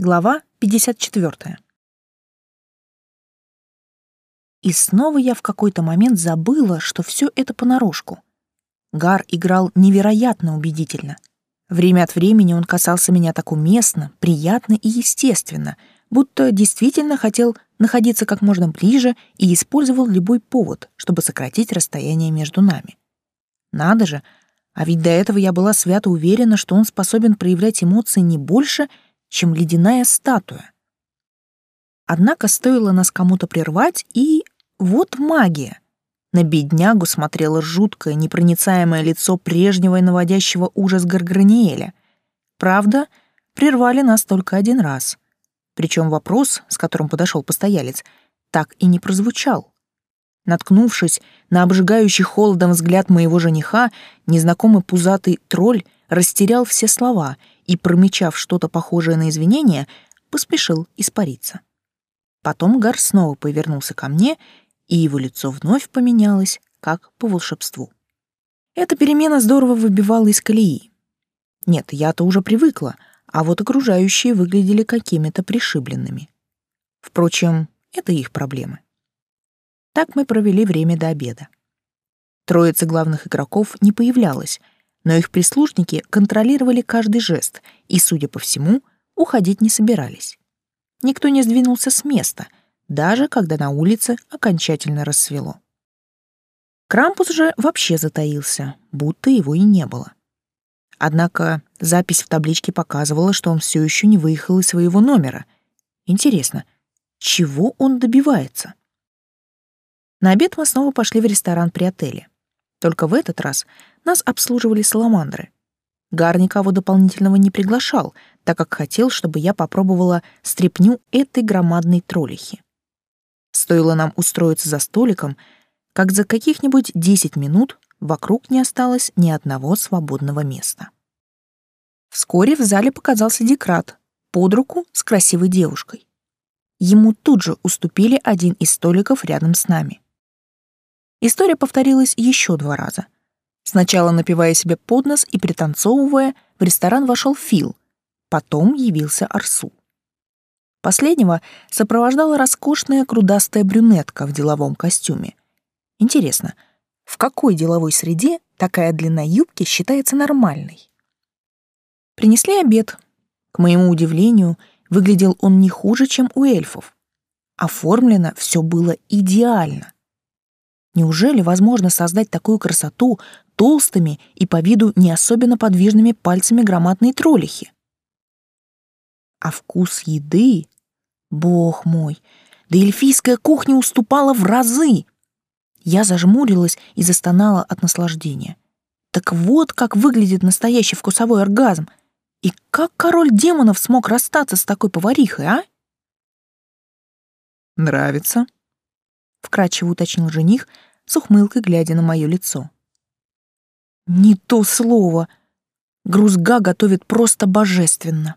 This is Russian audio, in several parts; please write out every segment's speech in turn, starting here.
Глава 54. И снова я в какой-то момент забыла, что все это понарошку. Гар играл невероятно убедительно. Время от времени он касался меня так уместно, приятно и естественно, будто действительно хотел находиться как можно ближе и использовал любой повод, чтобы сократить расстояние между нами. Надо же, а ведь до этого я была свято уверена, что он способен проявлять эмоции не больше, чем ледяная статуя. Однако стоило нас кому-то прервать, и вот магия. На беднягу смотрело жуткое, непроницаемое лицо прежнего и наводящего ужас Гарграниэля. Правда, прервали нас только один раз. Причем вопрос, с которым подошел постоялец, так и не прозвучал. Наткнувшись на обжигающий холодом взгляд моего жениха, незнакомый пузатый тролль растерял все слова и, промечав что-то похожее на извинение, поспешил испариться. Потом Гар снова повернулся ко мне, и его лицо вновь поменялось, как по волшебству. Эта перемена здорово выбивала из колеи. Нет, я-то уже привыкла, а вот окружающие выглядели какими-то пришибленными. Впрочем, это их проблемы. Так мы провели время до обеда. Троица главных игроков не появлялась — но их прислужники контролировали каждый жест и, судя по всему, уходить не собирались. Никто не сдвинулся с места, даже когда на улице окончательно рассвело. Крампус же вообще затаился, будто его и не было. Однако запись в табличке показывала, что он все еще не выехал из своего номера. Интересно, чего он добивается? На обед мы снова пошли в ресторан при отеле. Только в этот раз нас обслуживали саламандры. Гар никого дополнительного не приглашал, так как хотел, чтобы я попробовала стряпню этой громадной троллихи. Стоило нам устроиться за столиком, как за каких-нибудь 10 минут вокруг не осталось ни одного свободного места. Вскоре в зале показался Декрат под руку с красивой девушкой. Ему тут же уступили один из столиков рядом с нами. История повторилась еще два раза. Сначала напивая себе под нос и пританцовывая, в ресторан вошел Фил, потом явился Арсу. Последнего сопровождала роскошная грудастая брюнетка в деловом костюме. Интересно, в какой деловой среде такая длина юбки считается нормальной? Принесли обед. К моему удивлению, выглядел он не хуже, чем у эльфов. Оформлено все было идеально. Неужели возможно создать такую красоту толстыми и по виду не особенно подвижными пальцами громадной троллихи? А вкус еды? Бог мой, да эльфийская кухня уступала в разы. Я зажмурилась и застонала от наслаждения. Так вот как выглядит настоящий вкусовой оргазм. И как король демонов смог расстаться с такой поварихой, а? Нравится? Вкрадчиво уточнил жених, с ухмылкой глядя на мое лицо. «Не то слово! Грузга готовит просто божественно!»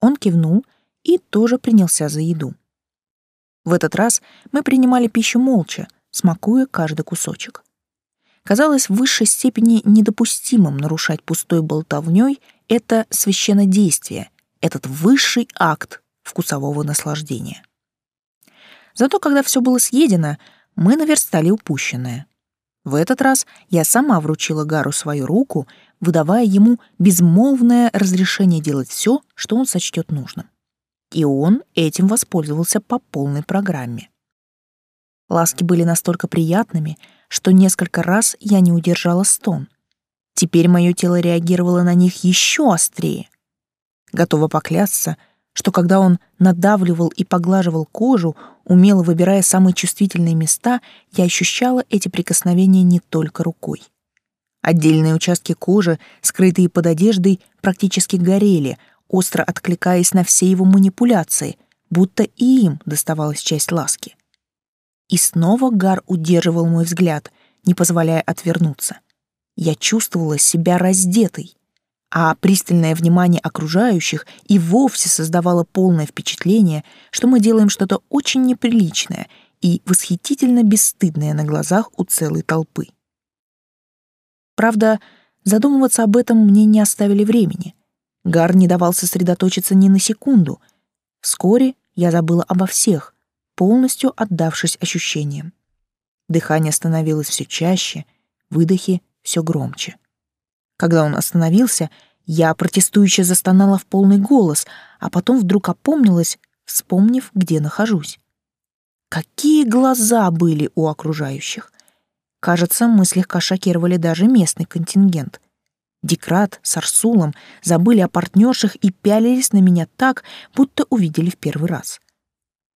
Он кивнул и тоже принялся за еду. В этот раз мы принимали пищу молча, смакуя каждый кусочек. Казалось в высшей степени недопустимым нарушать пустой болтовнёй это священнодействие, этот высший акт вкусового наслаждения. Зато когда все было съедено, мы наверстали упущенное. В этот раз я сама вручила Гару свою руку, выдавая ему безмолвное разрешение делать все, что он сочтет нужным. И он этим воспользовался по полной программе. Ласки были настолько приятными, что несколько раз я не удержала стон. Теперь мое тело реагировало на них еще острее. Готова поклясться — что когда он надавливал и поглаживал кожу, умело выбирая самые чувствительные места, я ощущала эти прикосновения не только рукой. Отдельные участки кожи, скрытые под одеждой, практически горели, остро откликаясь на все его манипуляции, будто и им доставалась часть ласки. И снова Гар удерживал мой взгляд, не позволяя отвернуться. Я чувствовала себя раздетой а пристальное внимание окружающих и вовсе создавало полное впечатление, что мы делаем что-то очень неприличное и восхитительно бесстыдное на глазах у целой толпы. Правда, задумываться об этом мне не оставили времени. Гар не давал сосредоточиться ни на секунду. Вскоре я забыла обо всех, полностью отдавшись ощущениям. Дыхание становилось все чаще, выдохи все громче. Когда он остановился, я протестующе застонала в полный голос, а потом вдруг опомнилась, вспомнив, где нахожусь. Какие глаза были у окружающих! Кажется, мы слегка шокировали даже местный контингент. Дикрат с Арсулом забыли о партнерших и пялились на меня так, будто увидели в первый раз.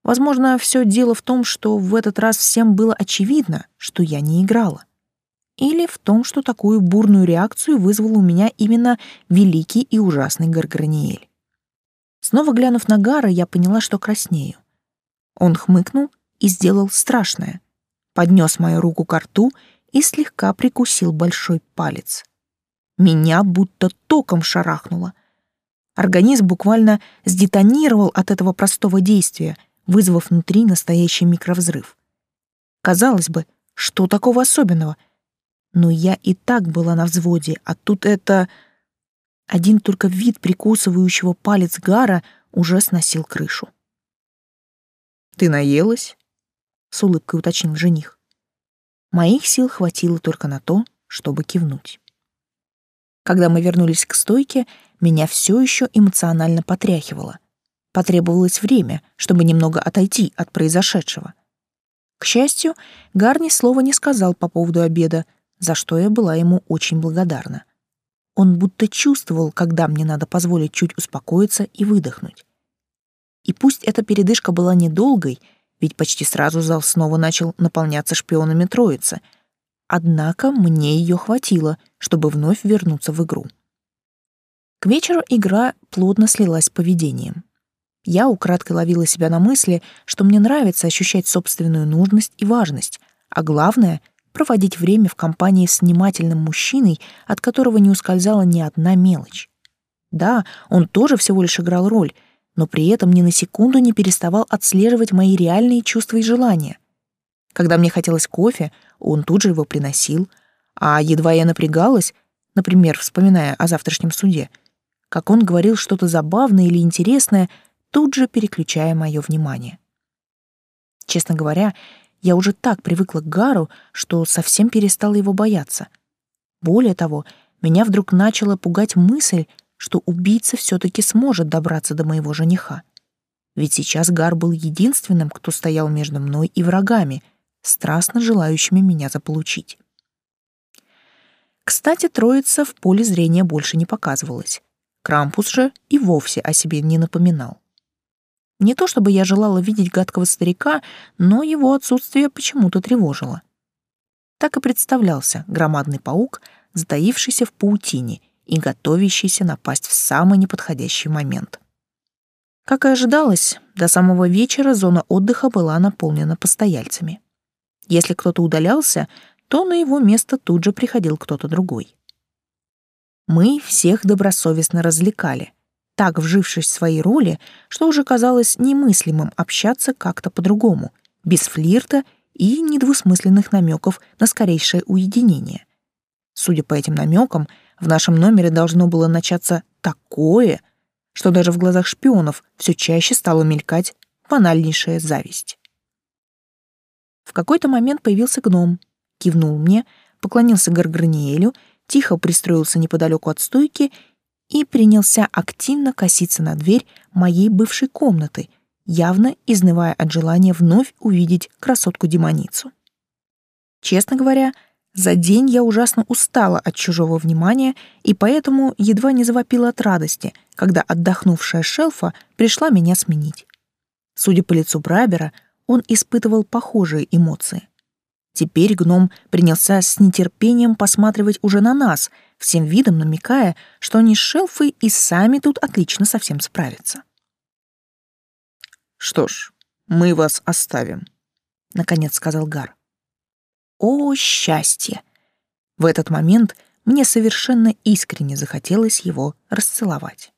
Возможно, все дело в том, что в этот раз всем было очевидно, что я не играла. Или в том, что такую бурную реакцию вызвал у меня именно великий и ужасный Гарграниэль. Снова глянув на Гара, я поняла, что краснею. Он хмыкнул и сделал страшное. Поднес мою руку к рту и слегка прикусил большой палец. Меня будто током шарахнуло. Организм буквально сдетонировал от этого простого действия, вызвав внутри настоящий микровзрыв. Казалось бы, что такого особенного? Но я и так была на взводе, а тут это... Один только вид прикусывающего палец Гара уже сносил крышу. «Ты наелась?» — с улыбкой уточнил жених. Моих сил хватило только на то, чтобы кивнуть. Когда мы вернулись к стойке, меня все еще эмоционально потряхивало. Потребовалось время, чтобы немного отойти от произошедшего. К счастью, Гарни слова не сказал по поводу обеда, за что я была ему очень благодарна. Он будто чувствовал, когда мне надо позволить чуть успокоиться и выдохнуть. И пусть эта передышка была недолгой, ведь почти сразу зал снова начал наполняться шпионами троицы — Однако мне ее хватило, чтобы вновь вернуться в игру. К вечеру игра плотно слилась с поведением. Я украдкой ловила себя на мысли, что мне нравится ощущать собственную нужность и важность, а главное — проводить время в компании с внимательным мужчиной, от которого не ускользала ни одна мелочь. Да, он тоже всего лишь играл роль, но при этом ни на секунду не переставал отслеживать мои реальные чувства и желания. Когда мне хотелось кофе, он тут же его приносил, а едва я напрягалась, например, вспоминая о завтрашнем суде, как он говорил что-то забавное или интересное, тут же переключая мое внимание. Честно говоря, я уже так привыкла к Гару, что совсем перестала его бояться. Более того, меня вдруг начала пугать мысль, что убийца все-таки сможет добраться до моего жениха. Ведь сейчас Гар был единственным, кто стоял между мной и врагами — страстно желающими меня заполучить. Кстати, троица в поле зрения больше не показывалась. Крампус же и вовсе о себе не напоминал. Не то чтобы я желала видеть гадкого старика, но его отсутствие почему-то тревожило. Так и представлялся громадный паук, затаившийся в паутине и готовящийся напасть в самый неподходящий момент. Как и ожидалось, до самого вечера зона отдыха была наполнена постояльцами. Если кто-то удалялся, то на его место тут же приходил кто-то другой. Мы всех добросовестно развлекали, так вжившись в свои роли, что уже казалось немыслимым общаться как-то по-другому, без флирта и недвусмысленных намеков на скорейшее уединение. Судя по этим намекам, в нашем номере должно было начаться такое, что даже в глазах шпионов все чаще стало мелькать банальнейшая зависть. В какой-то момент появился гном, кивнул мне, поклонился Гарграниэлю, тихо пристроился неподалеку от стойки и принялся активно коситься на дверь моей бывшей комнаты, явно изнывая от желания вновь увидеть красотку-демоницу. Честно говоря, за день я ужасно устала от чужого внимания и поэтому едва не завопила от радости, когда отдохнувшая шелфа пришла меня сменить. Судя по лицу Брабера, он испытывал похожие эмоции. Теперь гном принялся с нетерпением посматривать уже на нас, всем видом намекая, что они с шелфой и сами тут отлично совсем справятся. «Что ж, мы вас оставим», — наконец сказал Гар. «О, счастье!» В этот момент мне совершенно искренне захотелось его расцеловать.